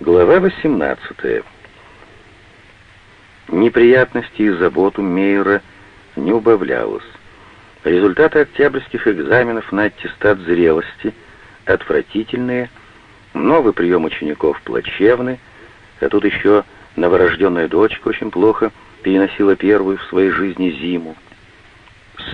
Глава 18. Неприятности и забот у Мейера не убавлялось. Результаты октябрьских экзаменов на аттестат зрелости отвратительные, новый прием учеников плачевный, а тут еще новорожденная дочка очень плохо переносила первую в своей жизни зиму.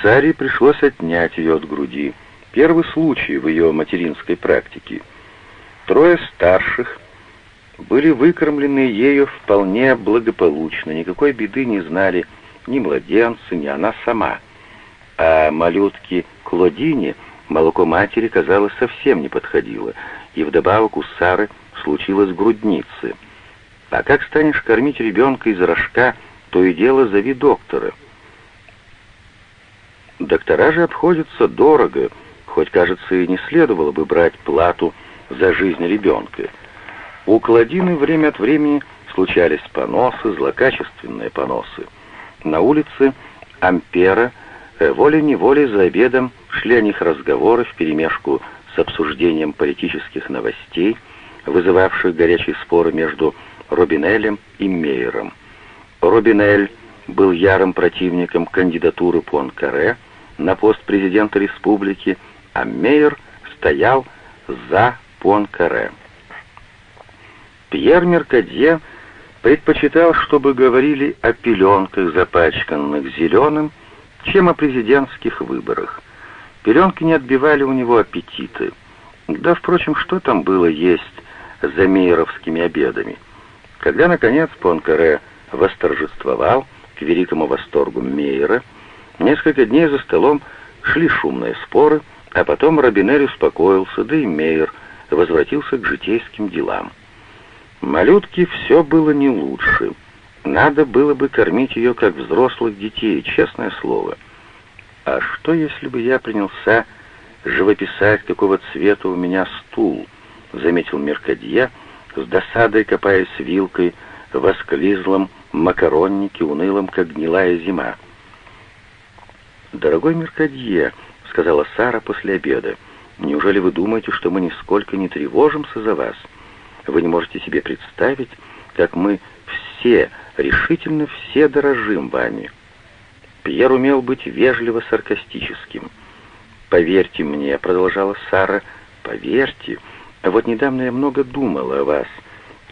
Саре пришлось отнять ее от груди. Первый случай в ее материнской практике. Трое старших — были выкормлены ею вполне благополучно, никакой беды не знали ни младенцы, ни она сама. А малютке Клодине молоко матери, казалось, совсем не подходило, и вдобавок у Сары случилось грудницы. А как станешь кормить ребенка из рожка, то и дело зови доктора. Доктора же обходятся дорого, хоть, кажется, и не следовало бы брать плату за жизнь ребенка. У Кладины время от времени случались поносы, злокачественные поносы. На улице Ампера э, волей-неволей за обедом шли о них разговоры вперемешку с обсуждением политических новостей, вызывавших горячие споры между Робинелем и Мейером. Робинель был ярым противником кандидатуры Пуанкаре на пост президента республики, а Мейер стоял за Пуанкаре. Пьер Меркадье предпочитал, чтобы говорили о пеленках, запачканных зеленым, чем о президентских выборах. Пеленки не отбивали у него аппетиты. Да, впрочем, что там было есть за мейеровскими обедами? Когда, наконец, Понкаре восторжествовал к великому восторгу Мейера, несколько дней за столом шли шумные споры, а потом Робинель успокоился, да и Мейер возвратился к житейским делам. Малютке все было не лучше. Надо было бы кормить ее, как взрослых детей, честное слово. А что, если бы я принялся живописать, какого цвета у меня стул, заметил Меркадье, с досадой копаясь вилкой в осклизлом макароннике, унылом, как гнилая зима. «Дорогой Меркадье», — сказала Сара после обеда, — «неужели вы думаете, что мы нисколько не тревожимся за вас?» Вы не можете себе представить, как мы все, решительно все дорожим вами. Пьер умел быть вежливо саркастическим. «Поверьте мне», — продолжала Сара, — «поверьте, вот недавно я много думала о вас,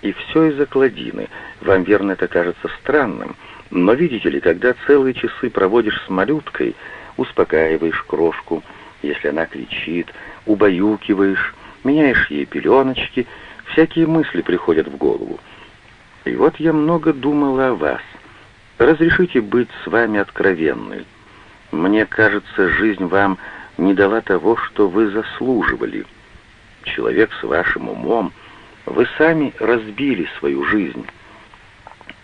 и все из-за Кладины. Вам, верно, это кажется странным, но видите ли, когда целые часы проводишь с малюткой, успокаиваешь крошку, если она кричит, убаюкиваешь, меняешь ей пеленочки — Всякие мысли приходят в голову. И вот я много думала о вас. Разрешите быть с вами откровенной. Мне кажется, жизнь вам не дала того, что вы заслуживали. Человек с вашим умом, вы сами разбили свою жизнь.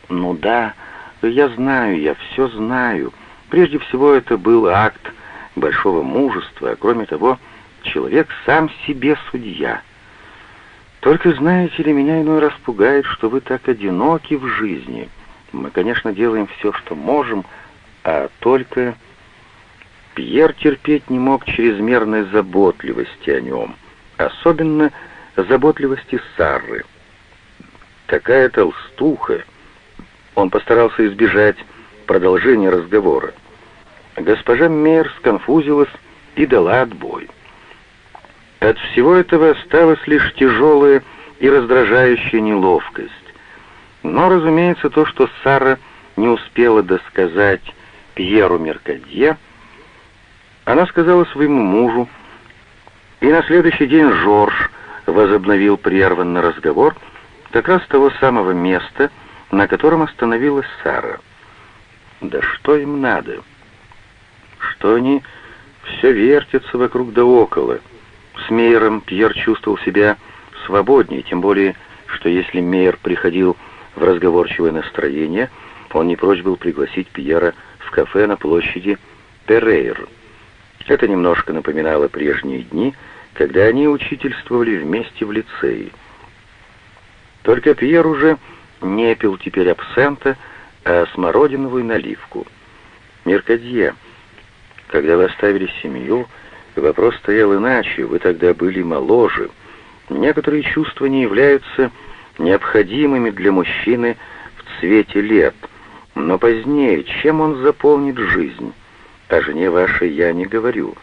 Ну да, я знаю, я все знаю. Прежде всего, это был акт большого мужества, а кроме того, человек сам себе судья — только знаете ли, меня иной раз пугает, что вы так одиноки в жизни. Мы, конечно, делаем все, что можем, а только... Пьер терпеть не мог чрезмерной заботливости о нем, особенно заботливости Сарры. Такая толстуха. Он постарался избежать продолжения разговора. Госпожа Мейер сконфузилась и дала отбой. От всего этого осталась лишь тяжелая и раздражающая неловкость. Но, разумеется, то, что Сара не успела досказать Пьеру Меркадье, она сказала своему мужу, и на следующий день Жорж возобновил прерванный разговор как раз с того самого места, на котором остановилась Сара. Да что им надо? Что они все вертятся вокруг да около — с Мейером Пьер чувствовал себя свободнее, тем более, что если Мейер приходил в разговорчивое настроение, он не прочь был пригласить Пьера в кафе на площади Перейр. Это немножко напоминало прежние дни, когда они учительствовали вместе в лицее. Только Пьер уже не пил теперь абсента, а смородиновую наливку. «Меркадье, когда вы оставили семью, Вопрос стоял иначе, вы тогда были моложе. Некоторые чувства не являются необходимыми для мужчины в цвете лет. Но позднее, чем он заполнит жизнь? О жене вашей я не говорю.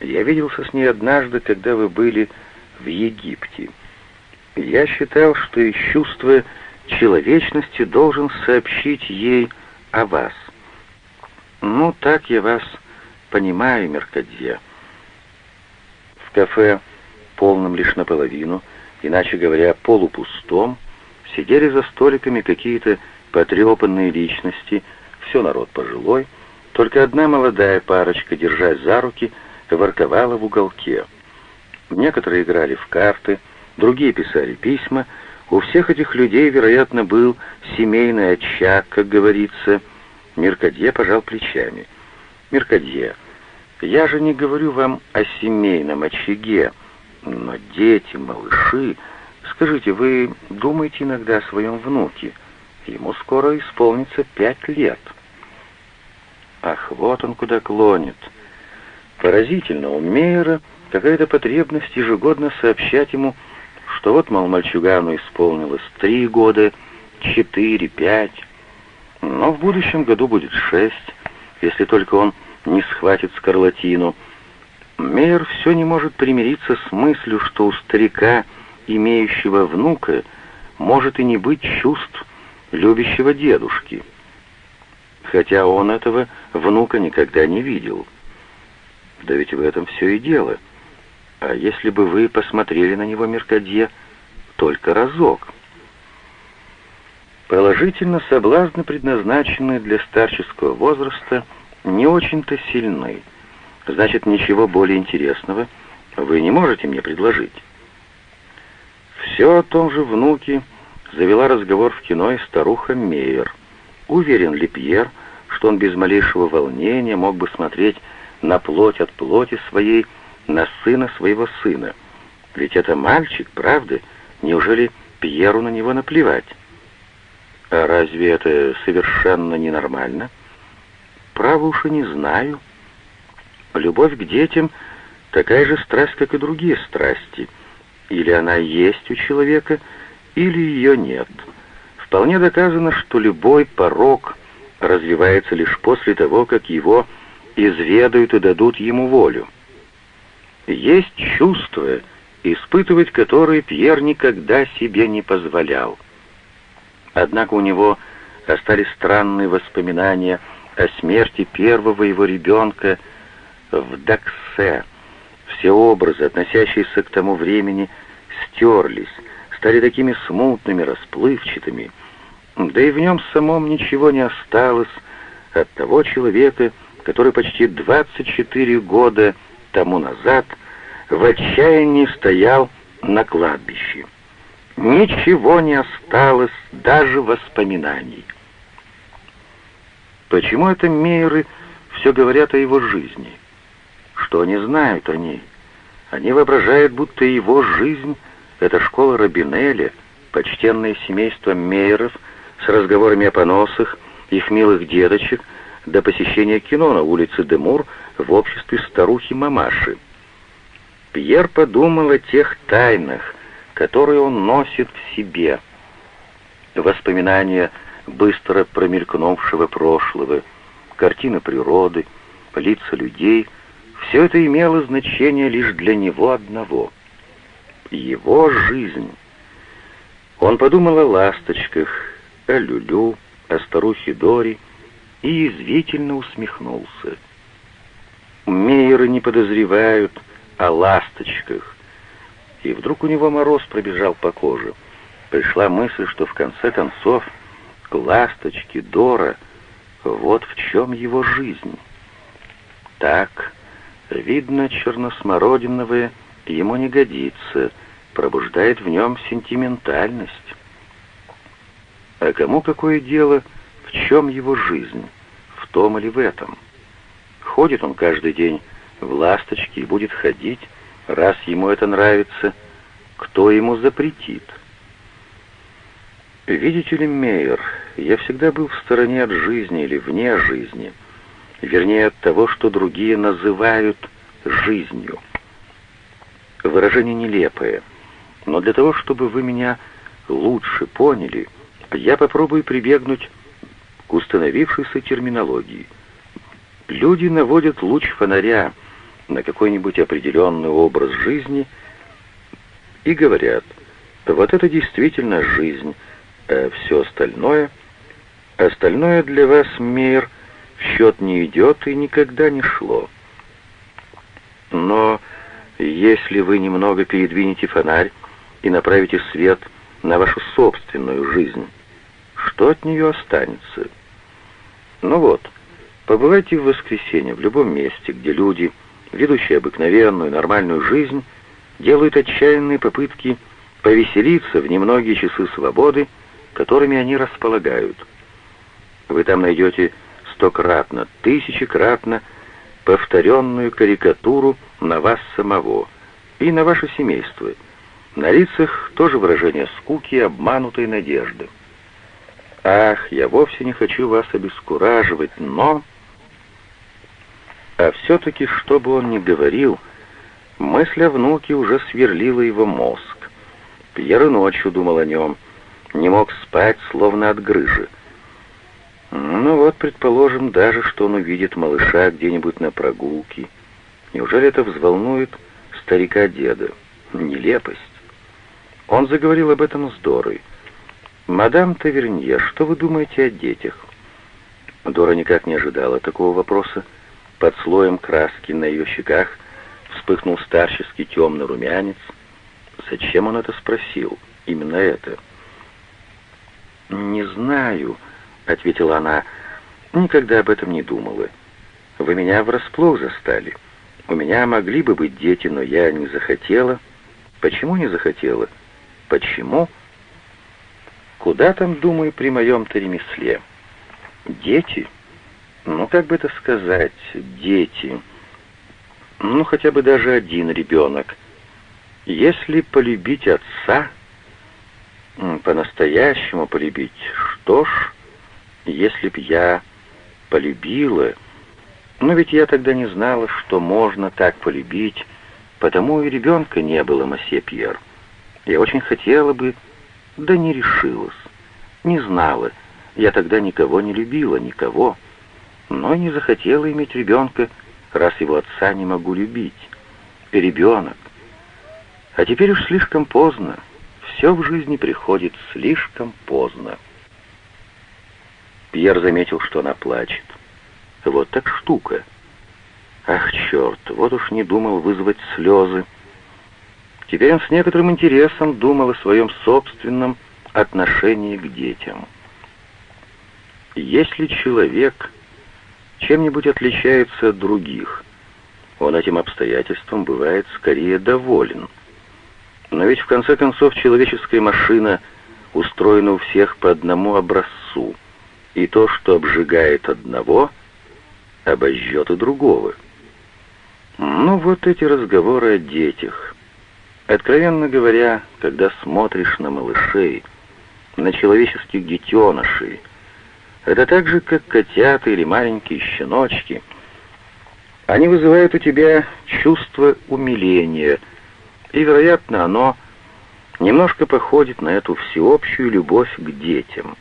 Я виделся с ней однажды, когда вы были в Египте. Я считал, что из чувства человечности должен сообщить ей о вас. Ну, так я вас понимаю, Меркадье. Кафе, полном лишь наполовину, иначе говоря, полупустом, сидели за столиками какие-то потрепанные личности, все народ пожилой, только одна молодая парочка, держась за руки, ворковала в уголке. Некоторые играли в карты, другие писали письма. У всех этих людей, вероятно, был семейный очаг, как говорится. Меркадье пожал плечами. «Меркадье, я же не говорю вам о семейном очаге, но дети, малыши... Скажите, вы думаете иногда о своем внуке? Ему скоро исполнится пять лет». Ах, вот он куда клонит. Поразительно, у Мейера какая-то потребность ежегодно сообщать ему, что вот, мол, мальчугану исполнилось три года, четыре, пять, но в будущем году будет шесть, если только он не схватит скарлатину. Мейер все не может примириться с мыслью, что у старика, имеющего внука, может и не быть чувств любящего дедушки, хотя он этого внука никогда не видел. Да ведь в этом все и дело. А если бы вы посмотрели на него, Меркадье, только разок? Положительно, соблазны, предназначенные для старческого возраста, не очень-то сильны. Значит, ничего более интересного вы не можете мне предложить. Все о том же внуке завела разговор в кино и старуха Мейер. Уверен ли Пьер, что он без малейшего волнения мог бы смотреть на плоть от плоти своей, на сына своего сына. Ведь это мальчик, правда? Неужели Пьеру на него наплевать? А разве это совершенно ненормально? Право уж и не знаю. Любовь к детям — такая же страсть, как и другие страсти. Или она есть у человека, или ее нет. Вполне доказано, что любой порог развивается лишь после того, как его изведают и дадут ему волю. Есть чувства, испытывать которые Пьер никогда себе не позволял. Однако у него остались странные воспоминания о смерти первого его ребенка в Даксе. Все образы, относящиеся к тому времени, стерлись, стали такими смутными, расплывчатыми, да и в нем самом ничего не осталось от того человека, который почти 24 года тому назад в отчаянии стоял на кладбище. Ничего не осталось, даже воспоминаний. Почему это Мейеры все говорят о его жизни? Что они знают о ней? Они воображают, будто его жизнь — это школа Робинеля, почтенное семейство Мейеров с разговорами о поносах, их милых дедочек — до посещения кино на улице Демур в обществе старухи-мамаши. Пьер подумал о тех тайнах, которые он носит в себе. Воспоминания быстро промелькнувшего прошлого, картины природы, лица людей — все это имело значение лишь для него одного. Его жизнь. Он подумал о ласточках, о Люлю, о старухе Дори, и язвительно усмехнулся. Мейеры не подозревают о ласточках. И вдруг у него мороз пробежал по коже. Пришла мысль, что в конце концов ласточки, Дора, вот в чем его жизнь. Так, видно, черносмородиновое ему не годится, пробуждает в нем сентиментальность. А кому какое дело — в чем его жизнь? В том или в этом? Ходит он каждый день в ласточке и будет ходить, раз ему это нравится. Кто ему запретит? Видите ли, Мейер, я всегда был в стороне от жизни или вне жизни, вернее от того, что другие называют жизнью. Выражение нелепое, но для того, чтобы вы меня лучше поняли, я попробую прибегнуть к установившейся терминологии. Люди наводят луч фонаря на какой-нибудь определенный образ жизни и говорят, вот это действительно жизнь, а все остальное, остальное для вас мир в счет не идет и никогда не шло. Но если вы немного передвинете фонарь и направите свет на вашу собственную жизнь, что от нее останется? Ну вот, побывайте в воскресенье в любом месте, где люди, ведущие обыкновенную нормальную жизнь, делают отчаянные попытки повеселиться в немногие часы свободы, которыми они располагают. Вы там найдете стократно, тысячекратно повторенную карикатуру на вас самого и на ваше семейство. На лицах тоже выражение скуки и обманутой надежды. Ах, я вовсе не хочу вас обескураживать, но... А все-таки, что бы он ни говорил, мысль о внуке уже сверлила его мозг. Пьер и ночью думал о нем, не мог спать, словно от грыжи. Ну вот, предположим, даже что он увидит малыша где-нибудь на прогулке. Неужели это взволнует старика-деда? Нелепость. Он заговорил об этом с Дорой. «Мадам Тавернье, что вы думаете о детях?» Дора никак не ожидала такого вопроса. Под слоем краски на ее щеках вспыхнул старческий темный румянец. Зачем он это спросил? Именно это. «Не знаю», — ответила она, — «никогда об этом не думала. Вы меня врасплох застали. У меня могли бы быть дети, но я не захотела. Почему не захотела? Почему? Куда там, думаю, при моем-то ремесле? Дети? Ну, как бы это сказать, дети. Ну, хотя бы даже один ребенок. Если полюбить отца, по-настоящему полюбить, что ж, если б я полюбила... Но ведь я тогда не знала, что можно так полюбить, потому и ребенка не было, масье Пьер. Я очень хотела бы, да не решилась, не знала. Я тогда никого не любила, никого. Но не захотела иметь ребенка, раз его отца не могу любить. И ребенок. А теперь уж слишком поздно. Все в жизни приходит слишком поздно. Пьер заметил, что она плачет. Вот так штука. Ах, черт, вот уж не думал вызвать слезы. Теперь он с некоторым интересом думал о своем собственном отношении к детям. Если человек чем-нибудь отличается от других, он этим обстоятельством бывает скорее доволен. Но ведь в конце концов человеческая машина устроена у всех по одному образцу — и то, что обжигает одного, обожжет и другого. Ну вот эти разговоры о детях. Откровенно говоря, когда смотришь на малышей, на человеческих детенышей, это так же, как котята или маленькие щеночки. Они вызывают у тебя чувство умиления, и, вероятно, оно немножко походит на эту всеобщую любовь к детям.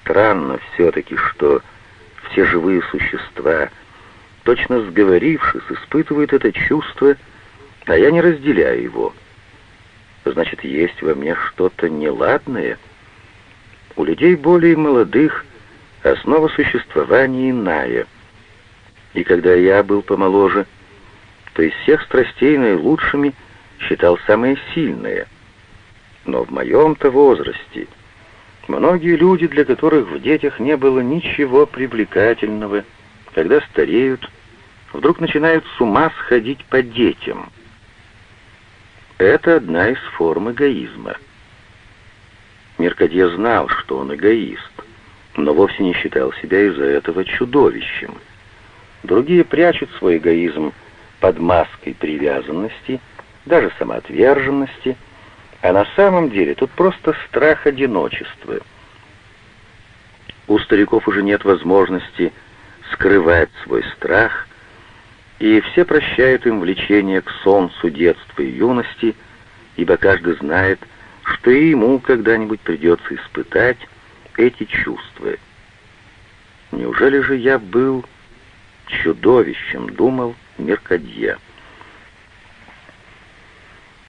Странно все-таки, что все живые существа, точно сговорившись, испытывают это чувство, а я не разделяю его. Значит, есть во мне что-то неладное. У людей более молодых основа существования иная. И когда я был помоложе, то из всех страстей наилучшими считал самые сильные. Но в моем-то возрасте Многие люди, для которых в детях не было ничего привлекательного, когда стареют, вдруг начинают с ума сходить по детям. Это одна из форм эгоизма. Меркадье знал, что он эгоист, но вовсе не считал себя из-за этого чудовищем. Другие прячут свой эгоизм под маской привязанности, даже самоотверженности – а на самом деле тут просто страх одиночества. У стариков уже нет возможности скрывать свой страх, и все прощают им влечение к солнцу детства и юности, ибо каждый знает, что и ему когда-нибудь придется испытать эти чувства. Неужели же я был чудовищем, думал Меркадье.